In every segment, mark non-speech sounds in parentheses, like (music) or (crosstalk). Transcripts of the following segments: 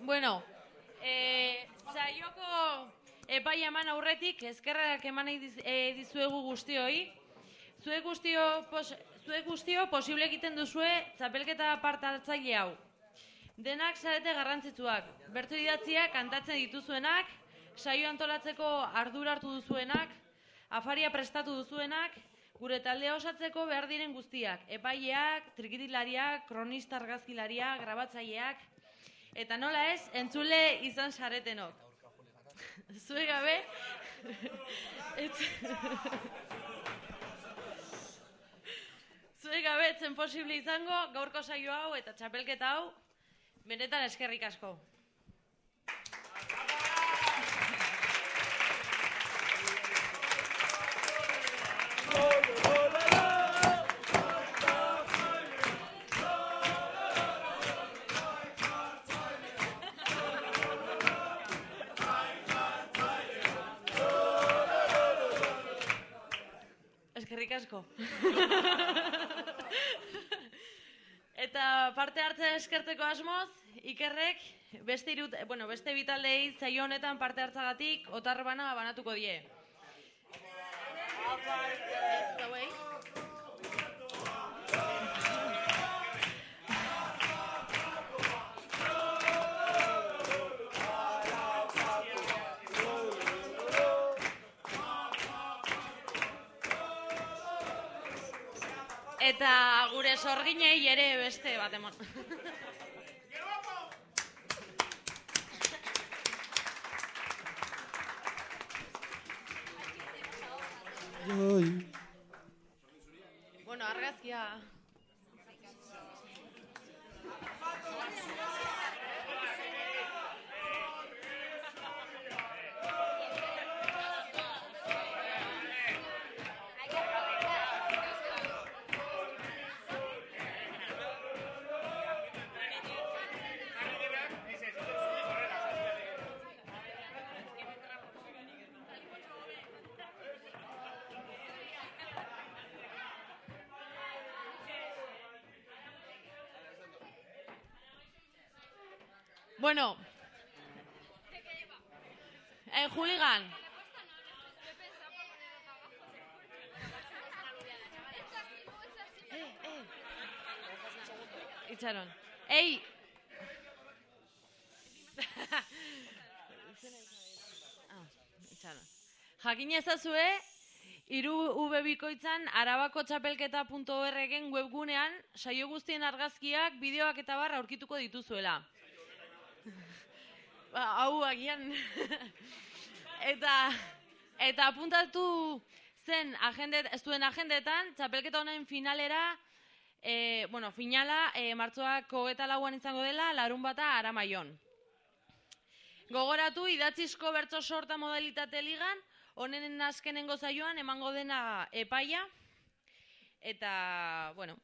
Bueno, eh, zaioko epai eman aurretik, ezkerrak eman eh, dizuegu guztioi. Zuek guztio, pos, zuek guztio posible egiten duzue txapelketa parte hartzaile hau. Denak zarete garrantzitsuak. Bertu idatziak kantatzen dituzuenak, saio antolatzeko ardura hartu duzuenak, afaria prestatu duzuenak, gure taldea osatzeko behar diren guztiak. Epaileak, trikitilariak, kronista argazkilariak, grabatzaileak, eta nola ez, entzule izan saretenok. Zue gabe. Zue gabe etzen posible izango gaurko saio hau eta txapelketa hau benetan eskerrik asko. Eskerrik asko. Eta parte hartzea eskertzeko asmoz, ikerrek beste irut, bueno, beste bitaldei zaio honetan parte hartzagatik otar bana banatuko die. Eta gure sorginei ere beste bat emon. bueno, argazkia... Bueno. Eh, Juligan. Itxaron. Ei! ah, itxaron. Jakin ezazue, iru ube bikoitzan arabako txapelketa.org-en webgunean saio guztien argazkiak, bideoak eta barra aurkituko dituzuela. Ba, hau agian. eta eta apuntatu zen agende, ez duen agendetan, txapelketa honen finalera, e, bueno, finala, e, martzoak hogeta lauan izango dela, larun bata aramaion. Gogoratu, idatzizko bertso sorta modalitate ligan, honen azkenengo zaioan emango dena epaia, eta, bueno,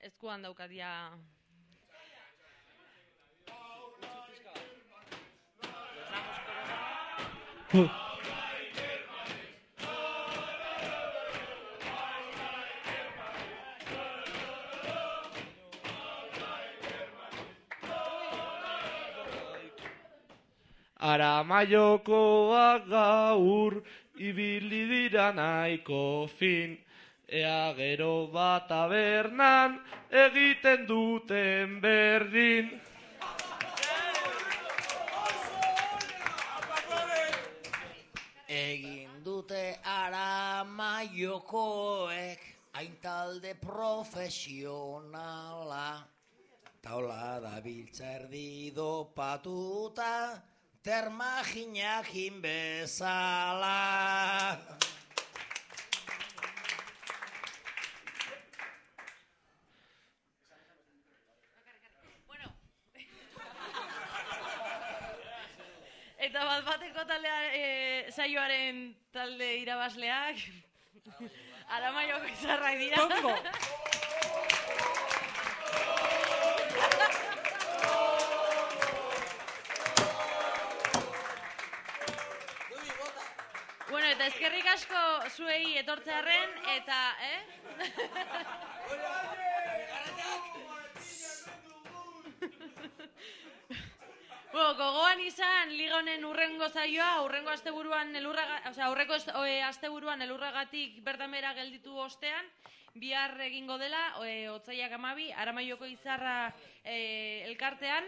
eskuan daukat Aramaiokoak gaur ibili dira nahiko fin. Ea gero bat tabernan egiten duten berdin. Egin dute ara maiokoek hain talde profesionala. Taula da biltza erdi dopatuta, termaginakin bezala. Eta bat bateko taldea, e, saioaren talde irabazleak, aramaioko izarrak dira. Tongo. bueno, eta eskerrik asko zuei etortzearen, eta, eh? (laughs) Bueno, gogoan izan liga honen urrengo zaioa, urrengo asteburuan elurra, osea, aurreko asteburuan elurragatik bertan bera gelditu ostean, bihar egingo dela, e, otzaiak amabi, aramaioko izarra e, elkartean,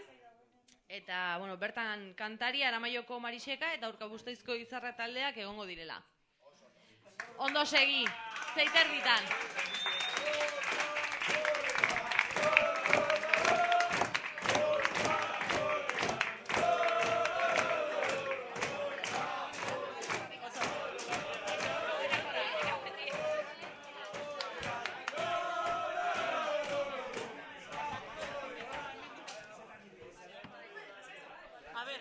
eta, bueno, bertan kantari, aramaioko mariseka, eta aurka buztoizko izarra taldeak egongo direla. Ondo segi, zeiter bitan. ver,